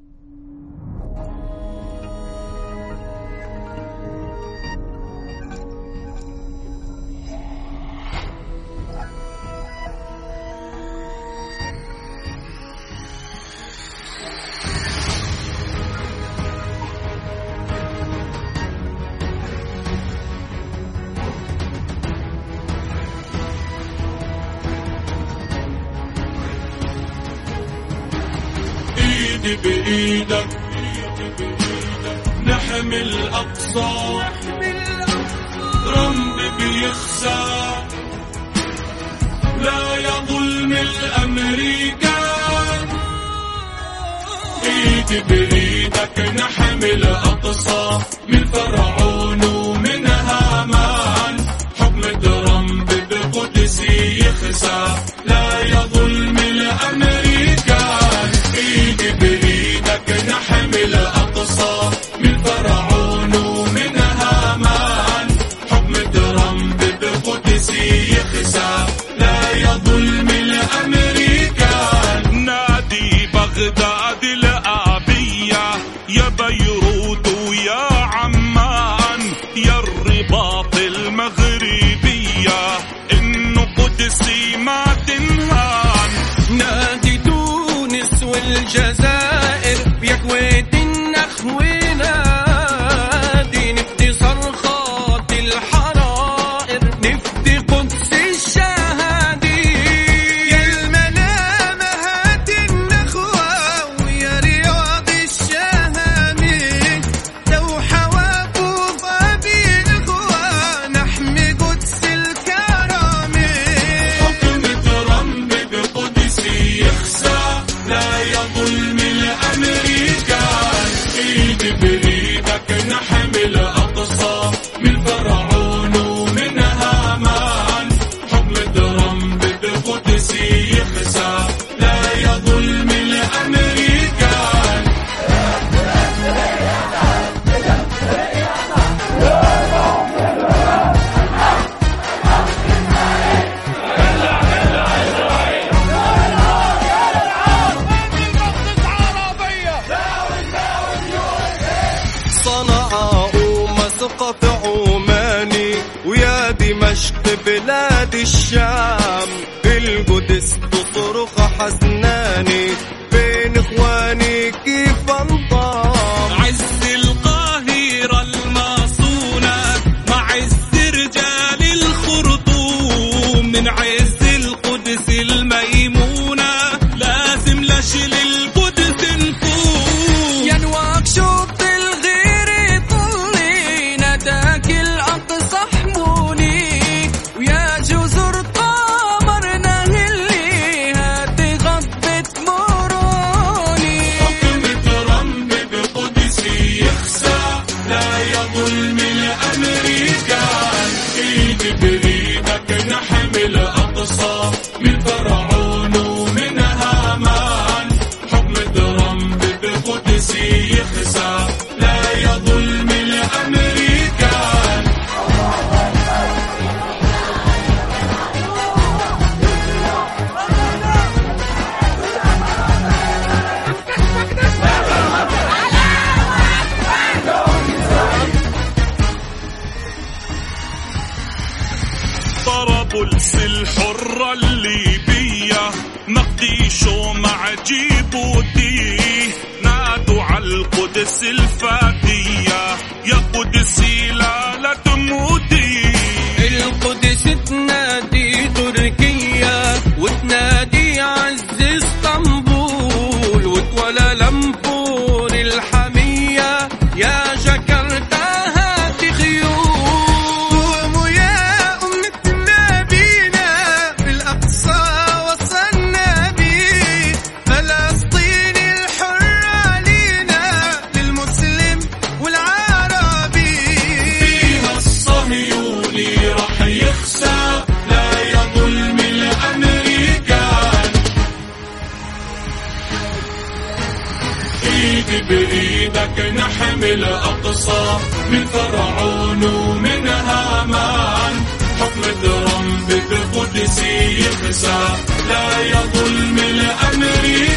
うん。ايدي بإيدك. نحمي الأقصى. رمب بيخسر لا يا ظلم الامريكان ايدي بإيدك. نحمي الأقصى. من فرعون النشاط المغربية إنه قدسي ما تنهان. نادي تونس والجزائر عشق بلاد الشام بالقدس بطرق حزنا البولس الحرة الليبية. نقيشو مع جيبوتي نادوا على القدس الفاتية. يا قدسي لا لا تموتي القدس تنادي تركيا وتنادي عز اسطنبول. وتولى لمبو كامل أقصى من فرعون ومن هامان. حكم الدرم بالقدس يخسى لا يظلم الأمر